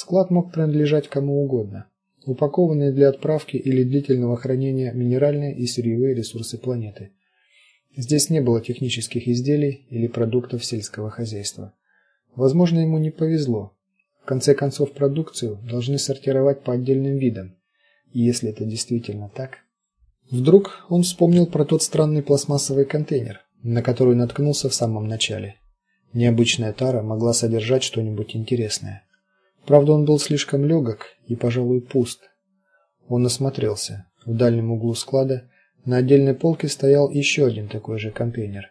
Склад мог принадлежать кому угодно. Упакованные для отправки или длительного хранения минеральные и сырьевые ресурсы планеты. Здесь не было технических изделий или продуктов сельского хозяйства. Возможно, ему не повезло. В конце концов, продукцию должны сортировать по отдельным видам. И если это действительно так, вдруг он вспомнил про тот странный пластмассовый контейнер, на который наткнулся в самом начале. Необычная тара могла содержать что-нибудь интересное. Правда, он был слишком легок и, пожалуй, пуст. Он осмотрелся. В дальнем углу склада на отдельной полке стоял еще один такой же контейнер.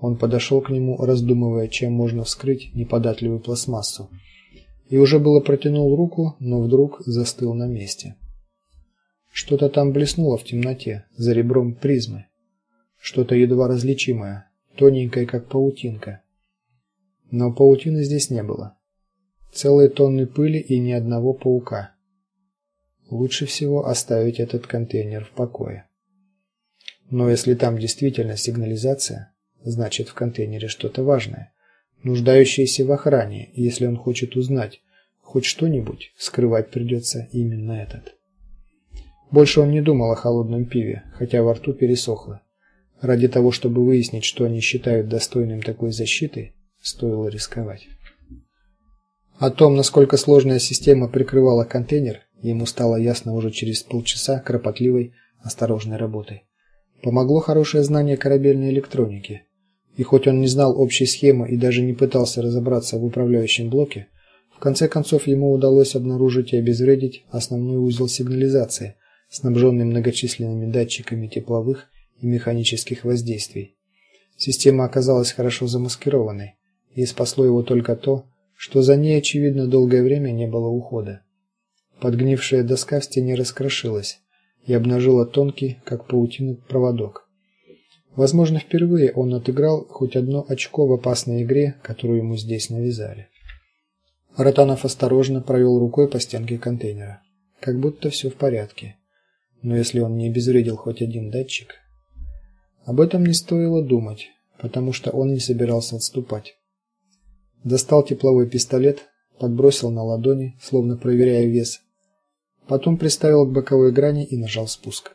Он подошел к нему, раздумывая, чем можно вскрыть неподатливую пластмассу. И уже было протянул руку, но вдруг застыл на месте. Что-то там блеснуло в темноте, за ребром призмы. Что-то едва различимое, тоненькое, как паутинка. Но паутины здесь не было. Целые тонны пыли и ни одного паука. Лучше всего оставить этот контейнер в покое. Но если там действительно сигнализация, значит в контейнере что-то важное, нуждающееся в охране, и если он хочет узнать хоть что-нибудь, скрывать придется именно этот. Больше он не думал о холодном пиве, хотя во рту пересохло. Ради того, чтобы выяснить, что они считают достойным такой защиты, стоило рисковать. О том, насколько сложная система прикрывала контейнер, ему стало ясно уже через полчаса кропотливой, осторожной работы. Помогло хорошее знание корабельной электроники. И хоть он не знал общей схемы и даже не пытался разобраться в управляющем блоке, в конце концов ему удалось обнаружить и обезвредить основной узел сигнализации, снабженный многочисленными датчиками тепловых и механических воздействий. Система оказалась хорошо замаскированной, и спасло его только то, что за ней очевидно долгое время не было ухода. Подгнившая доска в стене раскрошилась и обнажила тонкий, как паутина, проводок. Возможно, впервые он отыграл хоть одно очко в опасной игре, которую ему здесь навязали. Ротанов осторожно провел рукой по стенке контейнера, как будто все в порядке. Но если он не обезвредил хоть один датчик, об этом не стоило думать, потому что он не собирался отступать. Достал тепловой пистолет, подбросил на ладони, словно проверяя вес. Потом приставил к боковой грани и нажал спуск.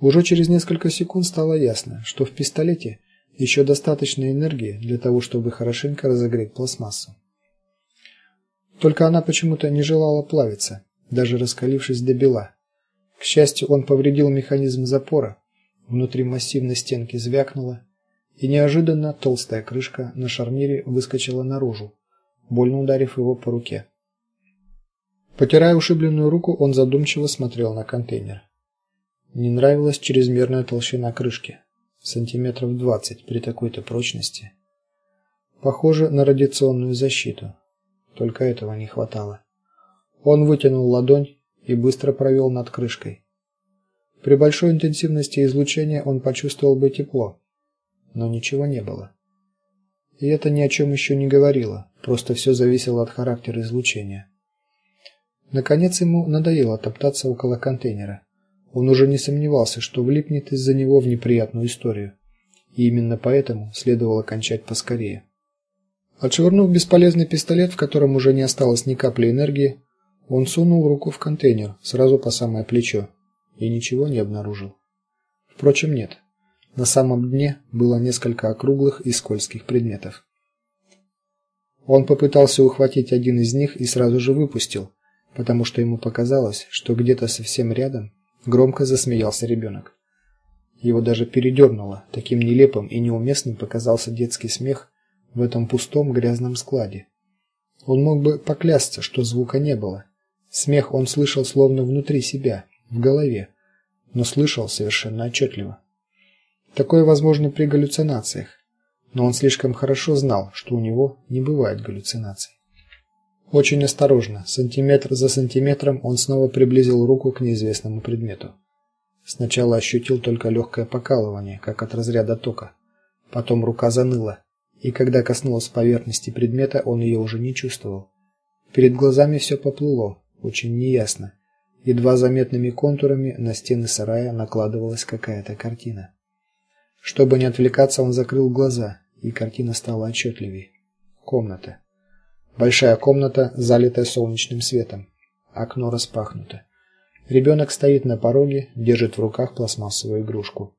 Уже через несколько секунд стало ясно, что в пистолете еще достаточно энергии для того, чтобы хорошенько разогреть пластмассу. Только она почему-то не желала плавиться, даже раскалившись до бела. К счастью, он повредил механизм запора. Внутри массивной стенки звякнуло, и неожиданно толстая крышка на шарнире выскочила наружу, больно ударив его по руке. Потирая ушибленную руку, он задумчиво смотрел на контейнер. Не нравилась чрезмерная толщина крышки, сантиметров двадцать при такой-то прочности. Похоже на радиационную защиту. Только этого не хватало. Он вытянул ладонь и быстро провел над крышкой. При большой интенсивности излучения он почувствовал бы тепло, но ничего не было. И это ни о чем еще не говорило, просто все зависело от характера излучения. Наконец ему надоело топтаться около контейнера. Он уже не сомневался, что влипнет из-за него в неприятную историю. И именно поэтому следовало кончать поскорее. Отшвырнув бесполезный пистолет, в котором уже не осталось ни капли энергии, он сунул руку в контейнер, сразу по самое плечо, и ничего не обнаружил. Впрочем, нет. На самом дне было несколько округлых и скользких предметов. Он попытался ухватить один из них и сразу же выпустил, потому что ему показалось, что где-то совсем рядом громко засмеялся ребенок. Его даже передернуло, таким нелепым и неуместным показался детский смех в этом пустом грязном складе. Он мог бы поклясться, что звука не было. Смех он слышал словно внутри себя, в голове, но слышал совершенно отчетливо. Такое возможно при галлюцинациях, но он слишком хорошо знал, что у него не бывает галлюцинаций. Очень осторожно, сантиметр за сантиметром, он снова приблизил руку к неизвестному предмету. Сначала ощутил только легкое покалывание, как от разряда тока. Потом рука заныла, и когда коснулась поверхности предмета, он ее уже не чувствовал. Перед глазами все поплыло, очень неясно. Едва заметными контурами на стены сарая накладывалась какая-то картина. Чтобы не отвлекаться, он закрыл глаза, и картина стала отчетливее. Комната. Большая комната, залитая солнечным светом. Окно распахнуто. Ребенок стоит на пороге, держит в руках пластмассовую игрушку.